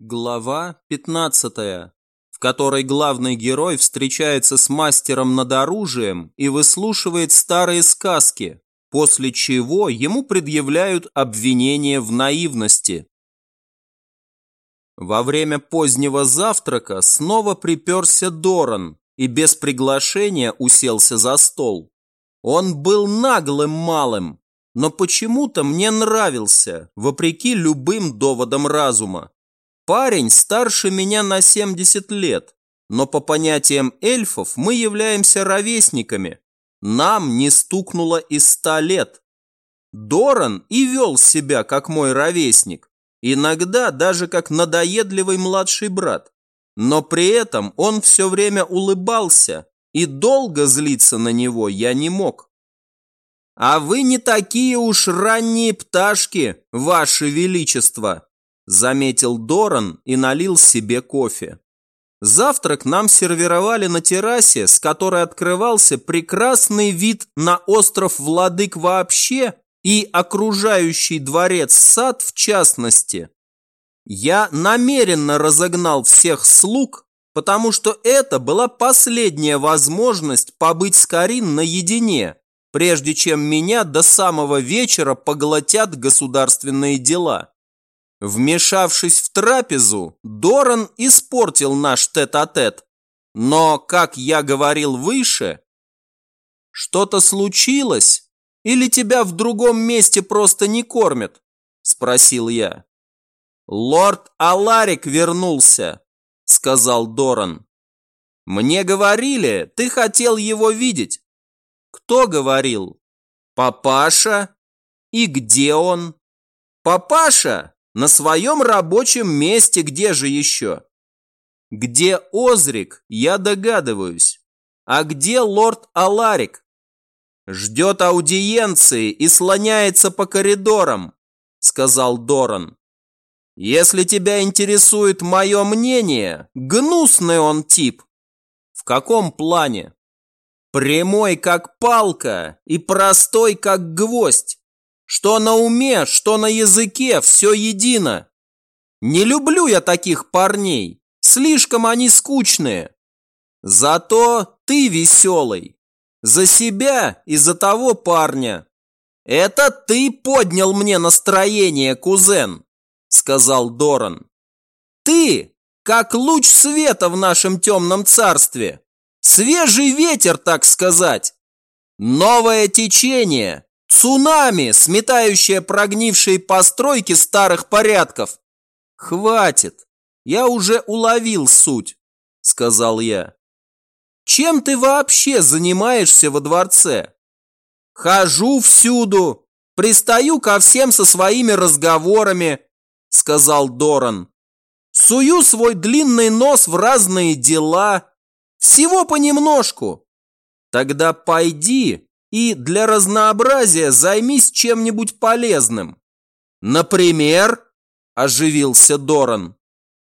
Глава 15, в которой главный герой встречается с мастером над оружием и выслушивает старые сказки, после чего ему предъявляют обвинение в наивности. Во время позднего завтрака снова приперся Доран и без приглашения уселся за стол. Он был наглым малым, но почему-то мне нравился, вопреки любым доводам разума. Парень старше меня на 70 лет, но по понятиям эльфов мы являемся ровесниками. Нам не стукнуло и ста лет. Доран и вел себя как мой ровесник, иногда даже как надоедливый младший брат. Но при этом он все время улыбался, и долго злиться на него я не мог. «А вы не такие уж ранние пташки, ваше величество!» Заметил Доран и налил себе кофе. Завтрак нам сервировали на террасе, с которой открывался прекрасный вид на остров Владык вообще и окружающий дворец сад в частности. Я намеренно разогнал всех слуг, потому что это была последняя возможность побыть с Карин наедине, прежде чем меня до самого вечера поглотят государственные дела. Вмешавшись в трапезу, Доран испортил наш тет-а-тет. -тет. Но, как я говорил выше, что-то случилось? Или тебя в другом месте просто не кормят? Спросил я. Лорд Аларик вернулся, сказал Доран. Мне говорили, ты хотел его видеть. Кто говорил? Папаша? И где он? Папаша на своем рабочем месте где же еще? Где Озрик, я догадываюсь. А где лорд Аларик? Ждет аудиенции и слоняется по коридорам, сказал Доран. Если тебя интересует мое мнение, гнусный он тип. В каком плане? Прямой как палка и простой как гвоздь. Что на уме, что на языке, все едино. Не люблю я таких парней, слишком они скучные. Зато ты веселый. За себя и за того парня. Это ты поднял мне настроение, кузен, сказал Доран. Ты, как луч света в нашем темном царстве. Свежий ветер, так сказать. Новое течение, Цунами, сметающее прогнившие постройки старых порядков. Хватит, я уже уловил суть, сказал я. Чем ты вообще занимаешься во дворце? Хожу всюду, пристаю ко всем со своими разговорами, сказал Доран. Сую свой длинный нос в разные дела. Всего понемножку. Тогда пойди и для разнообразия займись чем-нибудь полезным. Например, оживился Доран.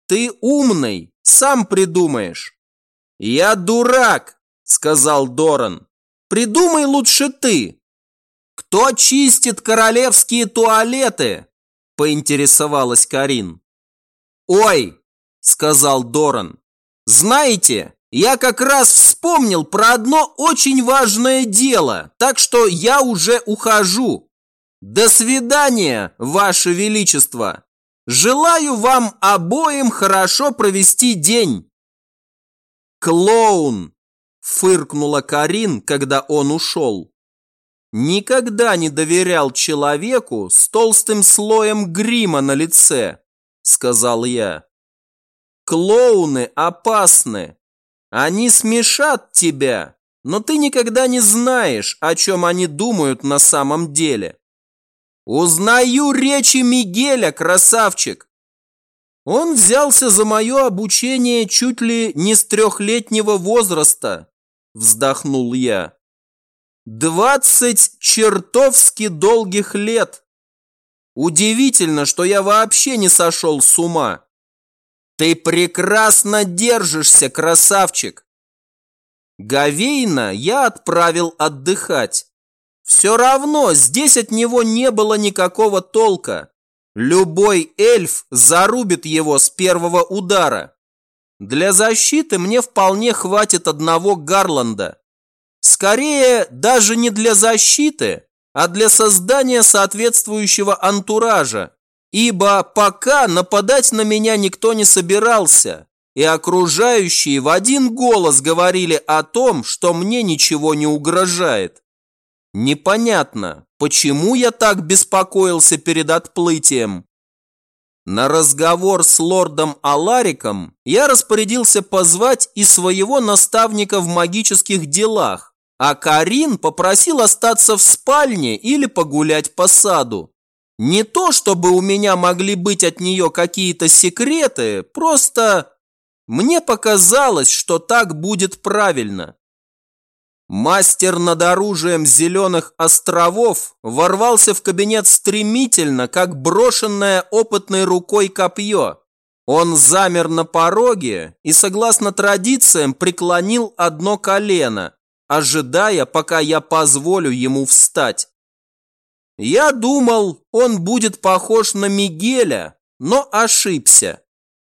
Ты умный, сам придумаешь. Я дурак, сказал Доран. Придумай лучше ты. Кто чистит королевские туалеты? Поинтересовалась Карин. Ой, сказал Доран. Знаете, я как раз вспомнил про одно очень важное дело, так что я уже ухожу. До свидания, Ваше Величество. Желаю вам обоим хорошо провести день. Клоун, фыркнула Карин, когда он ушел. Никогда не доверял человеку с толстым слоем грима на лице, сказал я. Клоуны опасны. Они смешат тебя, но ты никогда не знаешь, о чем они думают на самом деле. Узнаю речи Мигеля, красавчик. Он взялся за мое обучение чуть ли не с трехлетнего возраста, вздохнул я. Двадцать чертовски долгих лет. Удивительно, что я вообще не сошел с ума. Ты прекрасно держишься, красавчик. Гавейна я отправил отдыхать. Все равно здесь от него не было никакого толка. любой эльф зарубит его с первого удара. Для защиты мне вполне хватит одного Гарланда. Скорее, даже не для защиты, а для создания соответствующего антуража, ибо пока нападать на меня никто не собирался, и окружающие в один голос говорили о том, что мне ничего не угрожает. Непонятно, почему я так беспокоился перед отплытием. На разговор с лордом Алариком я распорядился позвать и своего наставника в магических делах, а Карин попросил остаться в спальне или погулять по саду. Не то, чтобы у меня могли быть от нее какие-то секреты, просто мне показалось, что так будет правильно. Мастер над оружием Зеленых островов ворвался в кабинет стремительно, как брошенное опытной рукой копье. Он замер на пороге и, согласно традициям, преклонил одно колено, ожидая, пока я позволю ему встать. Я думал, он будет похож на Мигеля, но ошибся.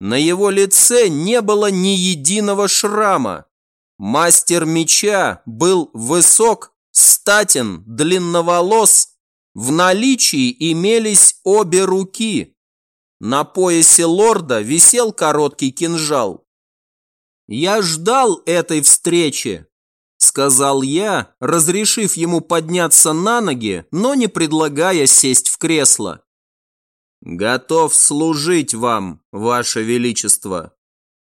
На его лице не было ни единого шрама, Мастер меча был высок, статен, длинноволос. В наличии имелись обе руки. На поясе лорда висел короткий кинжал. «Я ждал этой встречи», – сказал я, разрешив ему подняться на ноги, но не предлагая сесть в кресло. «Готов служить вам, ваше величество».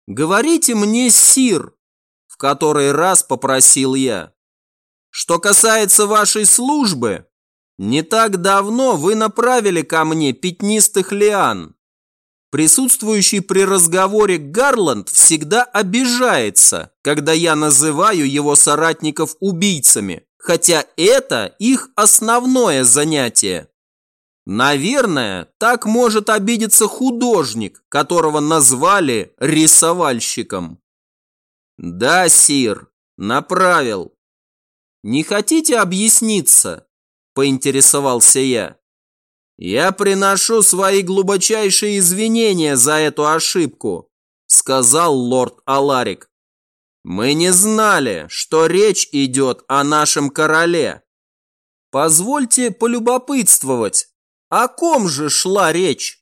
«Говорите мне, сир», который раз попросил я. Что касается вашей службы, не так давно вы направили ко мне пятнистых лиан. Присутствующий при разговоре Гарланд всегда обижается, когда я называю его соратников убийцами, хотя это их основное занятие. Наверное, так может обидеться художник, которого назвали рисовальщиком. «Да, сир, направил». «Не хотите объясниться?» – поинтересовался я. «Я приношу свои глубочайшие извинения за эту ошибку», – сказал лорд Аларик. «Мы не знали, что речь идет о нашем короле». «Позвольте полюбопытствовать, о ком же шла речь?»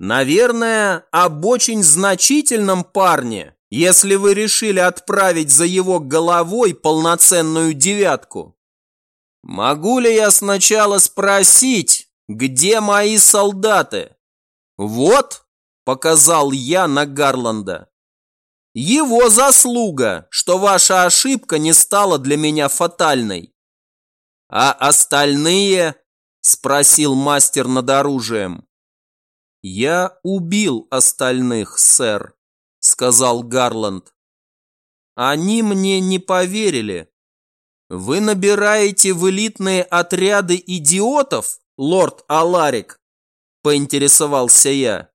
«Наверное, об очень значительном парне, если вы решили отправить за его головой полноценную девятку. Могу ли я сначала спросить, где мои солдаты? Вот, показал я на Гарланда. Его заслуга, что ваша ошибка не стала для меня фатальной. А остальные? Спросил мастер над оружием. Я убил остальных, сэр сказал Гарланд. Они мне не поверили. Вы набираете в элитные отряды идиотов, лорд Аларик? Поинтересовался я.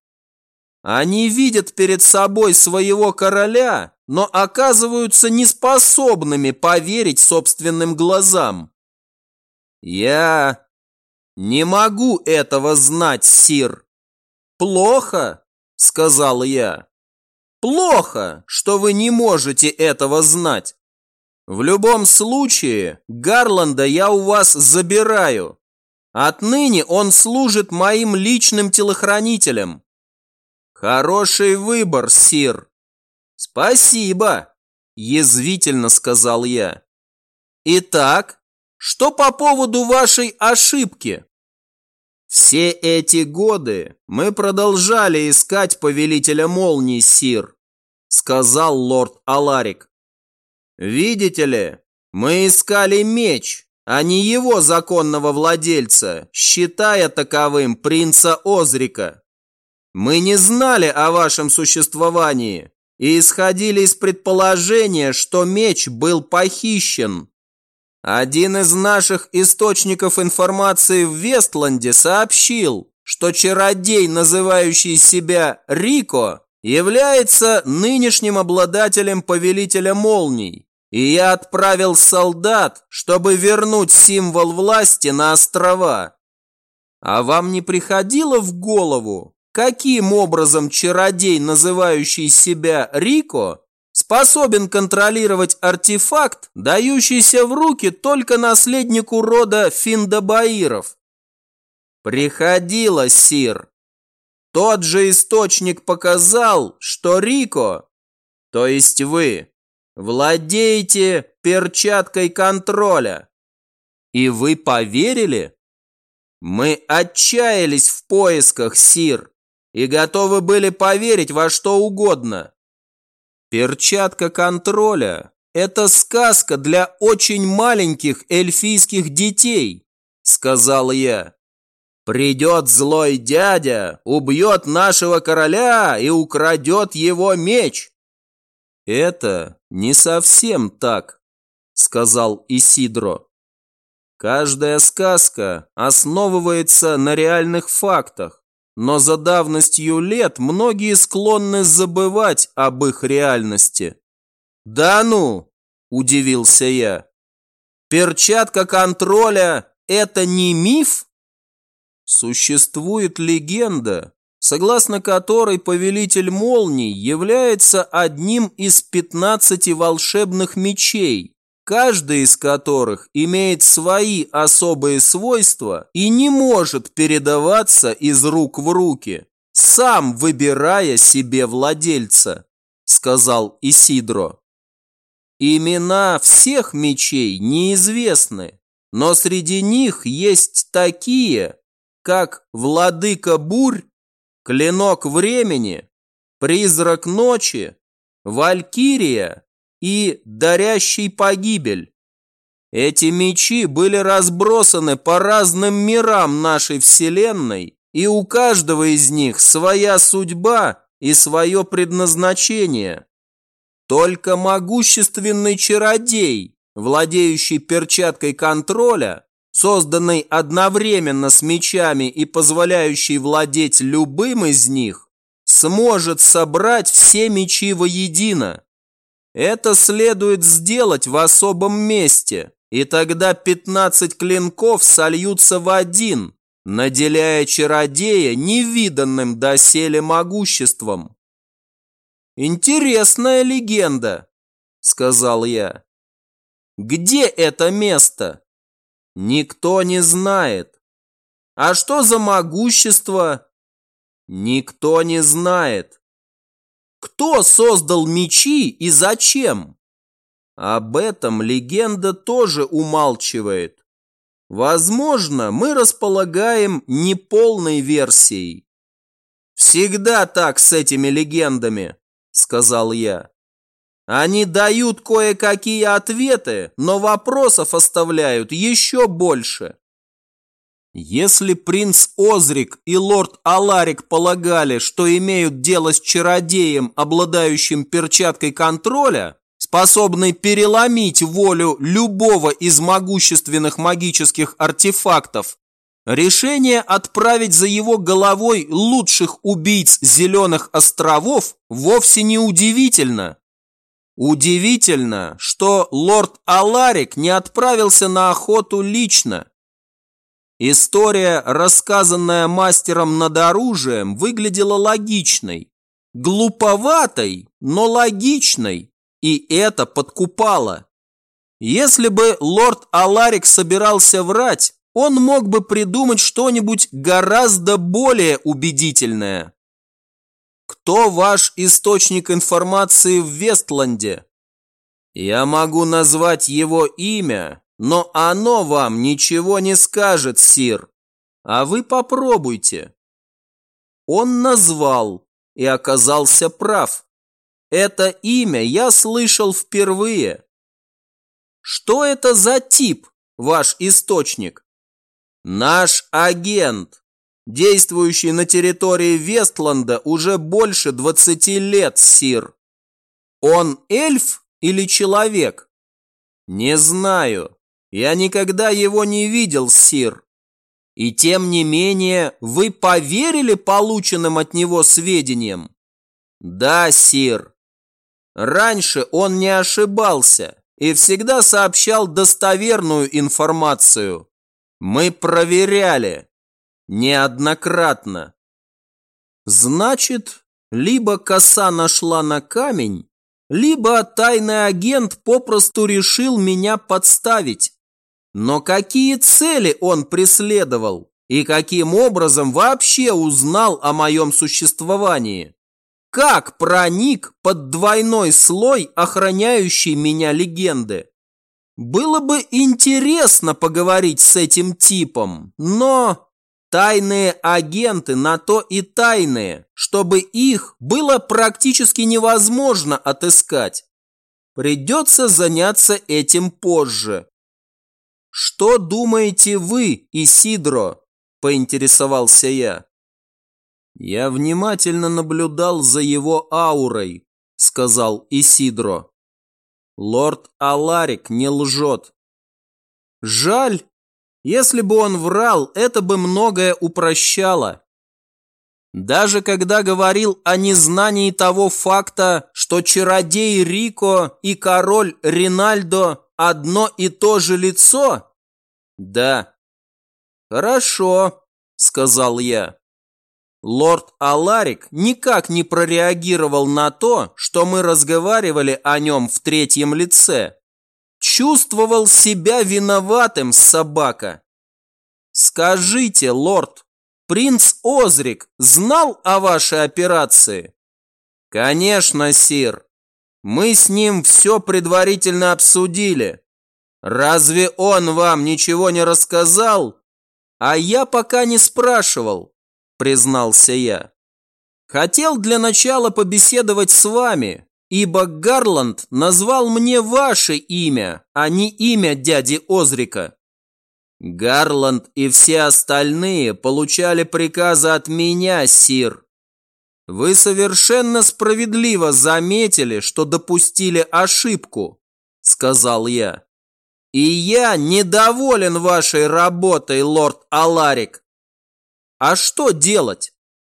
Они видят перед собой своего короля, но оказываются неспособными поверить собственным глазам. Я не могу этого знать, сир. Плохо, сказал я. Плохо, что вы не можете этого знать. В любом случае, Гарланда я у вас забираю. Отныне он служит моим личным телохранителем. Хороший выбор, сир. Спасибо, язвительно сказал я. Итак, что по поводу вашей ошибки? Все эти годы мы продолжали искать повелителя молний, Сир, сказал лорд Аларик. Видите ли, мы искали меч, а не его законного владельца, считая таковым принца Озрика. Мы не знали о вашем существовании и исходили из предположения, что меч был похищен. Один из наших источников информации в Вестланде сообщил, что чародей, называющий себя Рико, является нынешним обладателем Повелителя Молний. И я отправил солдат, чтобы вернуть символ власти на острова. А вам не приходило в голову, каким образом чародей, называющий себя Рико, способен контролировать артефакт, дающийся в руки только наследнику рода Финдабаиров? Приходило, Сир. Тот же источник показал, что Рико, то есть вы, владеете перчаткой контроля. И вы поверили? Мы отчаялись в поисках, Сир, и готовы были поверить во что угодно. Перчатка контроля – это сказка для очень маленьких эльфийских детей, сказал я. Придет злой дядя, убьет нашего короля и украдет его меч. Это не совсем так, сказал Исидро. Каждая сказка основывается на реальных фактах, но за давностью лет многие склонны забывать об их реальности. «Да ну!» – удивился я. «Перчатка контроля – это не миф?» Существует легенда, согласно которой повелитель молний является одним из 15 волшебных мечей, каждый из которых имеет свои особые свойства и не может передаваться из рук в руки, сам выбирая себе владельца, сказал Исидро. Имена всех мечей неизвестны, но среди них есть такие, как Владыка Бурь, Клинок Времени, Призрак Ночи, Валькирия и Дарящий Погибель. Эти мечи были разбросаны по разным мирам нашей Вселенной, и у каждого из них своя судьба и свое предназначение. Только могущественный чародей, владеющий перчаткой контроля, созданный одновременно с мечами и позволяющий владеть любым из них, сможет собрать все мечи воедино. Это следует сделать в особом месте, и тогда 15 клинков сольются в один, наделяя чародея невиданным доселе могуществом. «Интересная легенда», — сказал я. «Где это место?» Никто не знает. А что за могущество? Никто не знает. Кто создал мечи и зачем? Об этом легенда тоже умалчивает. Возможно, мы располагаем неполной версией. «Всегда так с этими легендами», — сказал я. Они дают кое-какие ответы, но вопросов оставляют еще больше. Если принц Озрик и лорд Аларик полагали, что имеют дело с чародеем, обладающим перчаткой контроля, способной переломить волю любого из могущественных магических артефактов, решение отправить за его головой лучших убийц Зеленых островов вовсе не удивительно. Удивительно, что лорд Аларик не отправился на охоту лично. История, рассказанная мастером над оружием, выглядела логичной. Глуповатой, но логичной. И это подкупало. Если бы лорд Аларик собирался врать, он мог бы придумать что-нибудь гораздо более убедительное. Кто ваш источник информации в Вестланде? Я могу назвать его имя, но оно вам ничего не скажет, сир. А вы попробуйте. Он назвал и оказался прав. Это имя я слышал впервые. Что это за тип, ваш источник? Наш агент действующий на территории Вестланда уже больше 20 лет, Сир. Он эльф или человек? Не знаю. Я никогда его не видел, Сир. И тем не менее, вы поверили полученным от него сведениям? Да, Сир. Раньше он не ошибался и всегда сообщал достоверную информацию. Мы проверяли. Неоднократно. Значит, либо коса нашла на камень, либо тайный агент попросту решил меня подставить. Но какие цели он преследовал и каким образом вообще узнал о моем существовании? Как проник под двойной слой охраняющей меня легенды? Было бы интересно поговорить с этим типом, но тайные агенты на то и тайные, чтобы их было практически невозможно отыскать. Придется заняться этим позже. «Что думаете вы, Исидро?» – поинтересовался я. «Я внимательно наблюдал за его аурой», – сказал Исидро. Лорд Аларик не лжет. Жаль, если бы он врал, это бы многое упрощало. Даже когда говорил о незнании того факта, что чародей Рико и король Ринальдо одно и то же лицо? Да. Хорошо, сказал я. Лорд Аларик никак не прореагировал на то, что мы разговаривали о нем в третьем лице. Чувствовал себя виноватым, собака. Скажите, лорд, принц Озрик знал о вашей операции? Конечно, сир. Мы с ним все предварительно обсудили. Разве он вам ничего не рассказал? А я пока не спрашивал признался я. Хотел для начала побеседовать с вами, ибо Гарланд назвал мне ваше имя, а не имя дяди Озрика. Гарланд и все остальные получали приказы от меня, сир. Вы совершенно справедливо заметили, что допустили ошибку, сказал я. И я недоволен вашей работой, лорд Аларик. А что делать?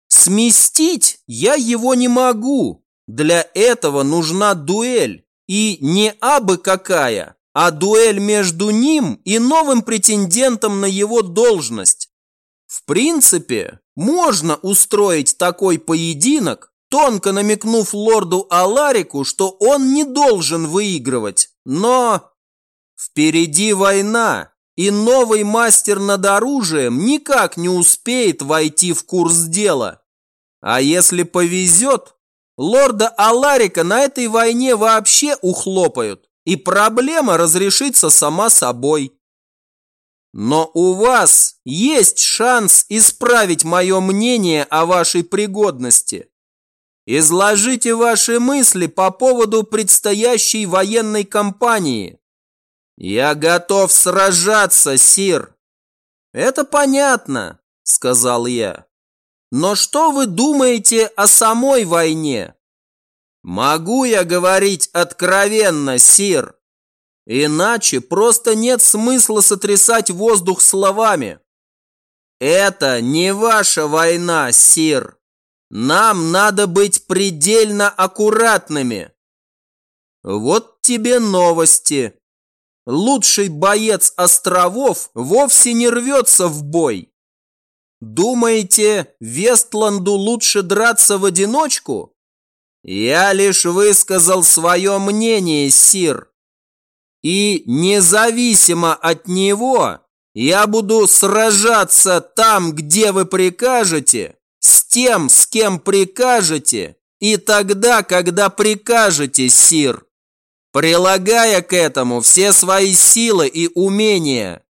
Сместить я его не могу. Для этого нужна дуэль. И не абы какая, а дуэль между ним и новым претендентом на его должность. В принципе, можно устроить такой поединок, тонко намекнув лорду Аларику, что он не должен выигрывать. Но впереди война, и новый мастер над оружием никак не успеет войти в курс дела. А если повезет, лорда Аларика на этой войне вообще ухлопают, и проблема разрешится сама собой. Но у вас есть шанс исправить мое мнение о вашей пригодности. Изложите ваши мысли по поводу предстоящей военной кампании. «Я готов сражаться, Сир!» «Это понятно», — сказал я. «Но что вы думаете о самой войне?» «Могу я говорить откровенно, Сир?» Иначе просто нет смысла сотрясать воздух словами. Это не ваша война, Сир. Нам надо быть предельно аккуратными. Вот тебе новости лучший боец островов вовсе не рвется в бой. Думаете, Вестланду лучше драться в одиночку? Я лишь высказал свое мнение, Сир. И независимо от него, я буду сражаться там, где вы прикажете, с тем, с кем прикажете, и тогда, когда прикажете, Сир прилагая к этому все свои силы и умения.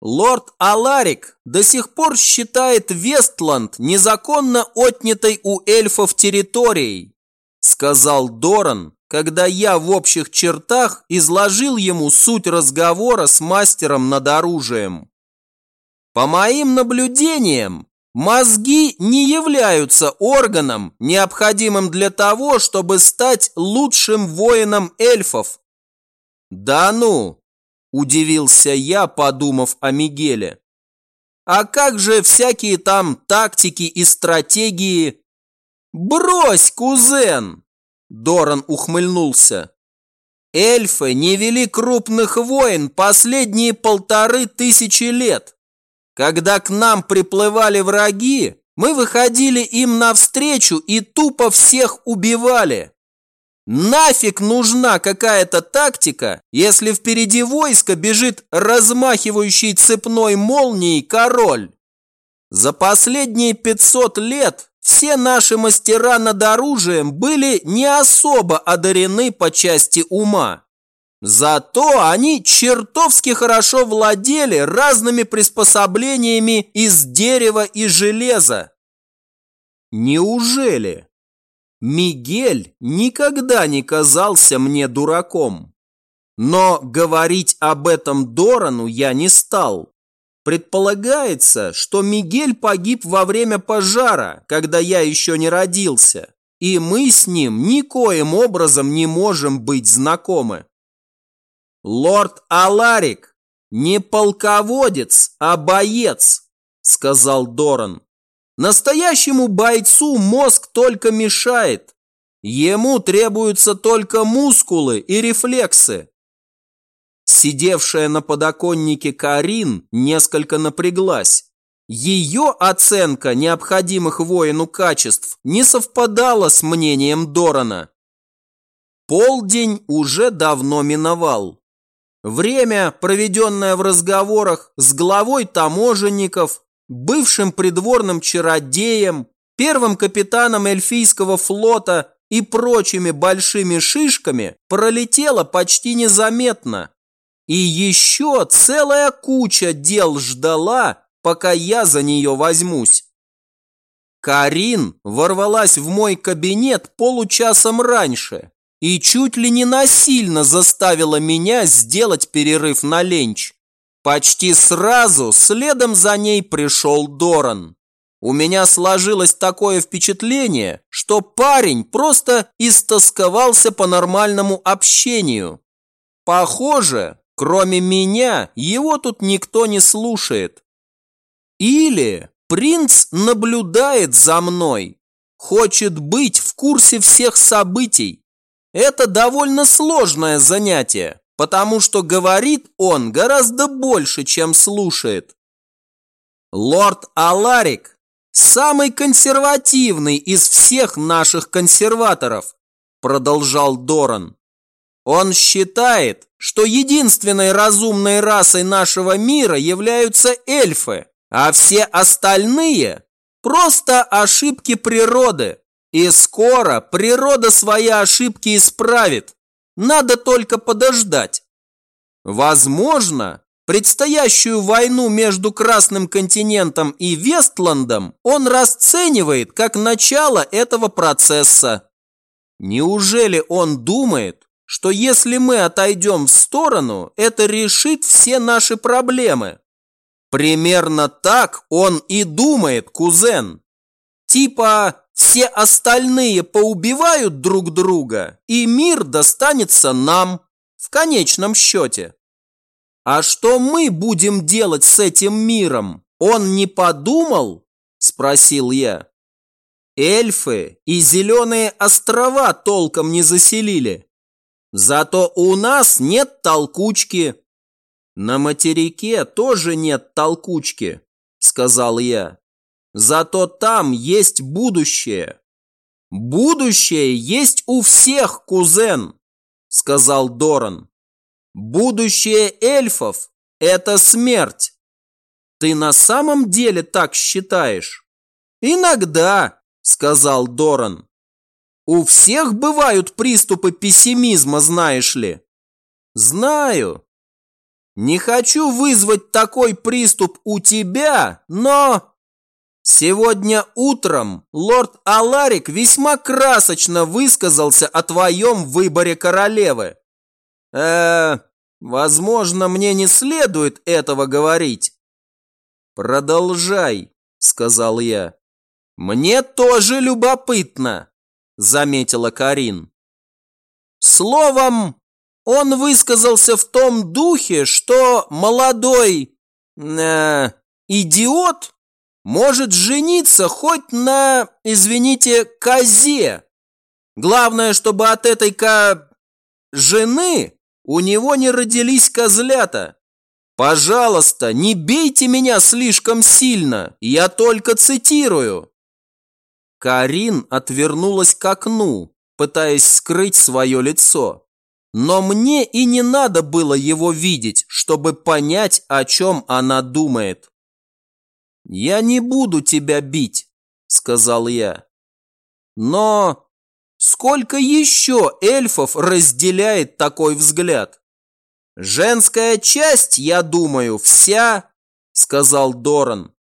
Лорд Аларик до сих пор считает Вестланд незаконно отнятой у эльфов территорией, сказал Доран, когда я в общих чертах изложил ему суть разговора с мастером над оружием. По моим наблюдениям, Мозги не являются органом, необходимым для того, чтобы стать лучшим воином эльфов. Да ну, удивился я, подумав о Мигеле. А как же всякие там тактики и стратегии? Брось, кузен! Доран ухмыльнулся. Эльфы не вели крупных войн последние полторы тысячи лет. Когда к нам приплывали враги, мы выходили им навстречу и тупо всех убивали. Нафиг нужна какая-то тактика, если впереди войска бежит размахивающий цепной молнией король? За последние 500 лет все наши мастера над оружием были не особо одарены по части ума. Зато они чертовски хорошо владели разными приспособлениями из дерева и железа. Неужели? Мигель никогда не казался мне дураком. Но говорить об этом Дорану я не стал. Предполагается, что Мигель погиб во время пожара, когда я еще не родился, и мы с ним никоим образом не можем быть знакомы. Лорд Аларик не полководец, а боец, сказал Доран. Настоящему бойцу мозг только мешает. Ему требуются только мускулы и рефлексы. Сидевшая на подоконнике Карин несколько напряглась. Ее оценка необходимых воину качеств не совпадала с мнением Дорана. Полдень уже давно миновал. Время, проведенное в разговорах с главой таможенников, бывшим придворным чародеем, первым капитаном эльфийского флота и прочими большими шишками, пролетело почти незаметно. И еще целая куча дел ждала, пока я за нее возьмусь. Карин ворвалась в мой кабинет получасом раньше и чуть ли не насильно заставила меня сделать перерыв на ленч. Почти сразу следом за ней пришел Доран. У меня сложилось такое впечатление, что парень просто истосковался по нормальному общению. Похоже, кроме меня, его тут никто не слушает. Или принц наблюдает за мной, хочет быть в курсе всех событий. Это довольно сложное занятие потому что говорит он гораздо больше, чем слушает. Лорд Аларик – самый консервативный из всех наших консерваторов, продолжал Доран. Он считает, что единственной разумной расой нашего мира являются эльфы, а все остальные – просто ошибки природы. И скоро природа свои ошибки исправит. Надо только подождать. Возможно, предстоящую войну между Красным континентом и Вестландом он расценивает как начало этого процесса. Неужели он думает, что если мы отойдем в сторону, это решит все наши проблемы? Примерно так он и думает, кузен. Типа, все остальные поубивают друг друга, и мир достанется нам в конечном счете. А что мы будем делать с этим миром? Он не подумал? Спросил я. Эльфы и зеленые острова толком не заселили. Зато у нас нет толкучки. На материке тоже нет толкучки, сказал я. Зато там есть будущее. Будущее есть у всех, кузен, сказал Доран. Будущее эльфов – это смерть. Ты на самом деле так считаешь? Иногда, сказал Доран. У всех бывают приступы пессимизма, знаешь ли? Знаю. Не хочу вызвать такой приступ у тебя, но... Сегодня утром лорд Аларик весьма красочно высказался о твоем выборе королевы. э возможно, мне не следует этого говорить. Продолжай, сказал я. Мне тоже любопытно, заметила Карин. Словом, он высказался в том духе, что молодой э, идиот может жениться хоть на, извините, козе. Главное, чтобы от этой ко... жены у него не родились козлята. Пожалуйста, не бейте меня слишком сильно, я только цитирую. Карин отвернулась к окну, пытаясь скрыть свое лицо. Но мне и не надо было его видеть, чтобы понять, о чем она думает. «Я не буду тебя бить», — сказал я. «Но сколько еще эльфов разделяет такой взгляд?» «Женская часть, я думаю, вся», — сказал Доран.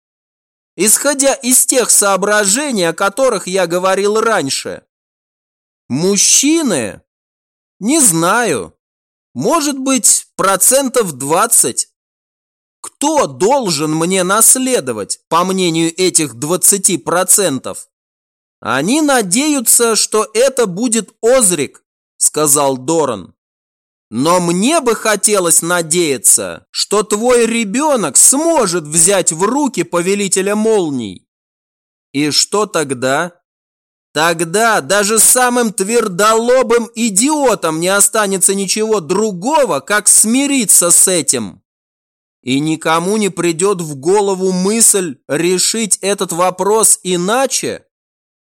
«Исходя из тех соображений, о которых я говорил раньше. Мужчины не знаю. Может быть, процентов 20. Кто должен мне наследовать, по мнению этих 20%? Они надеются, что это будет Озрик, сказал Доран. Но мне бы хотелось надеяться, что твой ребенок сможет взять в руки повелителя молний. И что тогда? Тогда даже самым твердолобым идиотом не останется ничего другого, как смириться с этим. И никому не придет в голову мысль решить этот вопрос иначе.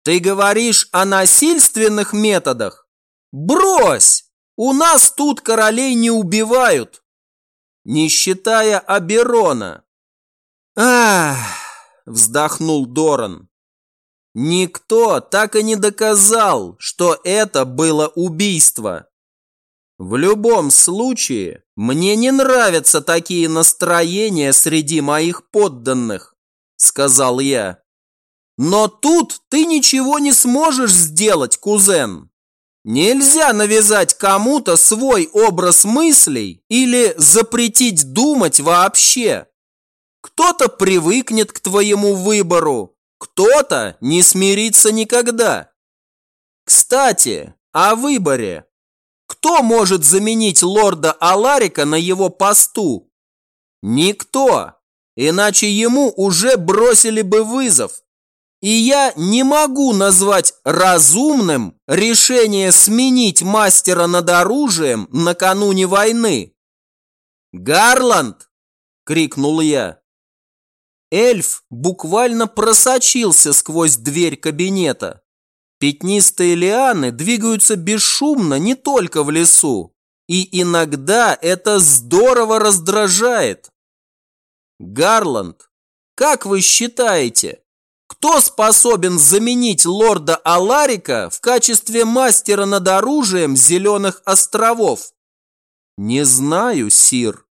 Ты говоришь о насильственных методах? Брось! У нас тут королей не убивают. Не считая Аберона. Ах, вздохнул Доран. Никто так и не доказал, что это было убийство. В любом случае, мне не нравятся такие настроения среди моих подданных, сказал я. Но тут ты ничего не сможешь сделать, кузен. Нельзя навязать кому-то свой образ мыслей или запретить думать вообще. Кто-то привыкнет к твоему выбору, кто-то не смирится никогда. Кстати, о выборе. Кто может заменить лорда Аларика на его посту? Никто, иначе ему уже бросили бы вызов. И я не могу назвать разумным решение сменить мастера над оружием накануне войны. «Гарланд!» – крикнул я. Эльф буквально просочился сквозь дверь кабинета. Пятнистые лианы двигаются бесшумно не только в лесу, и иногда это здорово раздражает. Гарланд, как вы считаете, кто способен заменить лорда Аларика в качестве мастера над оружием Зеленых островов? Не знаю, Сир.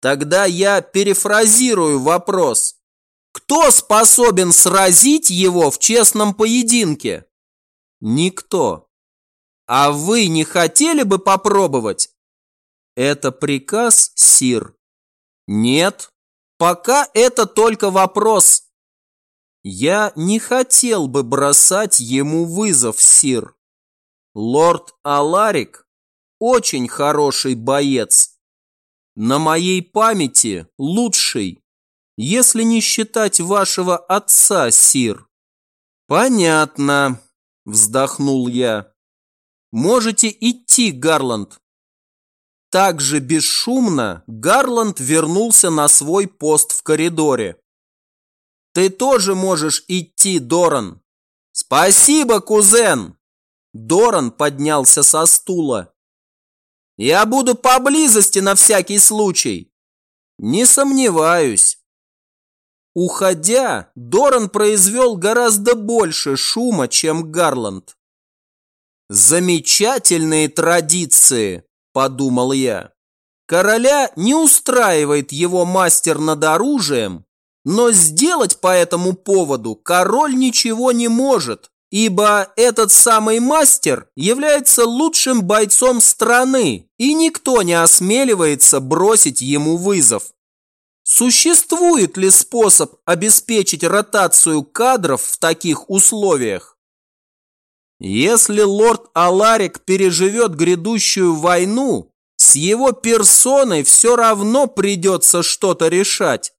Тогда я перефразирую вопрос. Кто способен сразить его в честном поединке? Никто. А вы не хотели бы попробовать? Это приказ, Сир? Нет. Пока это только вопрос. Я не хотел бы бросать ему вызов, Сир. Лорд Аларик очень хороший боец. На моей памяти лучший если не считать вашего отца, Сир. Понятно, вздохнул я. Можете идти, Гарланд. Так же бесшумно Гарланд вернулся на свой пост в коридоре. Ты тоже можешь идти, Доран. Спасибо, кузен. Доран поднялся со стула. Я буду поблизости на всякий случай. Не сомневаюсь. Уходя, Доран произвел гораздо больше шума, чем Гарланд. «Замечательные традиции», – подумал я. Короля не устраивает его мастер над оружием, но сделать по этому поводу король ничего не может, ибо этот самый мастер является лучшим бойцом страны, и никто не осмеливается бросить ему вызов. Существует ли способ обеспечить ротацию кадров в таких условиях? Если лорд Аларик переживет грядущую войну, с его персоной все равно придется что-то решать.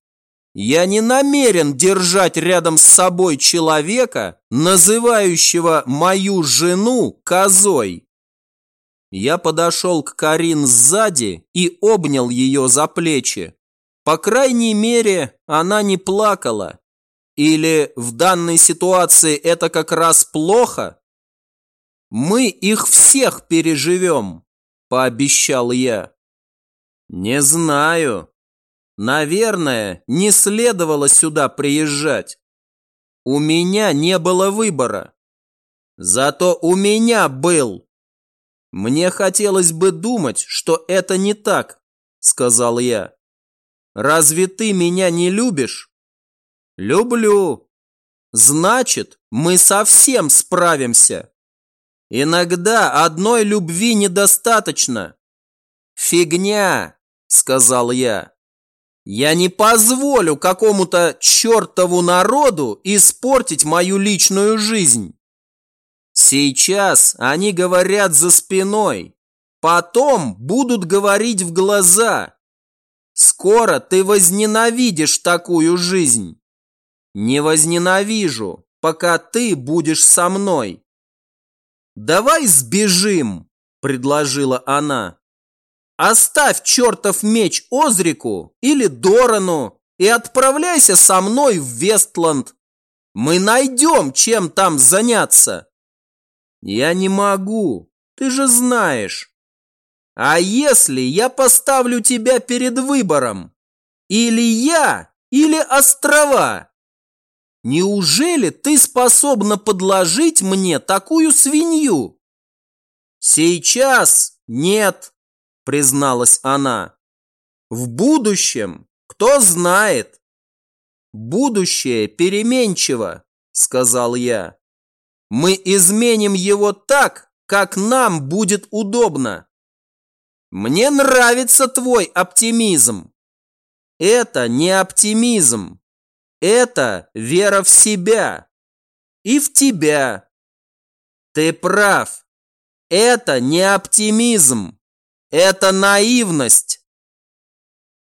Я не намерен держать рядом с собой человека, называющего мою жену козой. Я подошел к Карин сзади и обнял ее за плечи. По крайней мере, она не плакала. Или в данной ситуации это как раз плохо? Мы их всех переживем, пообещал я. Не знаю. Наверное, не следовало сюда приезжать. У меня не было выбора. Зато у меня был. Мне хотелось бы думать, что это не так, сказал я. Разве ты меня не любишь? Люблю. Значит, мы совсем справимся. Иногда одной любви недостаточно. Фигня, сказал я. Я не позволю какому-то чертову народу испортить мою личную жизнь. Сейчас они говорят за спиной, потом будут говорить в глаза. Скоро ты возненавидишь такую жизнь. Не возненавижу, пока ты будешь со мной. Давай сбежим, предложила она. Оставь чертов меч Озрику или Дорану и отправляйся со мной в Вестланд. Мы найдем, чем там заняться. Я не могу, ты же знаешь. А если я поставлю тебя перед выбором? Или я, или острова? Неужели ты способна подложить мне такую свинью? Сейчас нет призналась она. В будущем, кто знает? Будущее переменчиво, сказал я. Мы изменим его так, как нам будет удобно. Мне нравится твой оптимизм. Это не оптимизм. Это вера в себя. И в тебя. Ты прав. Это не оптимизм. Это наивность.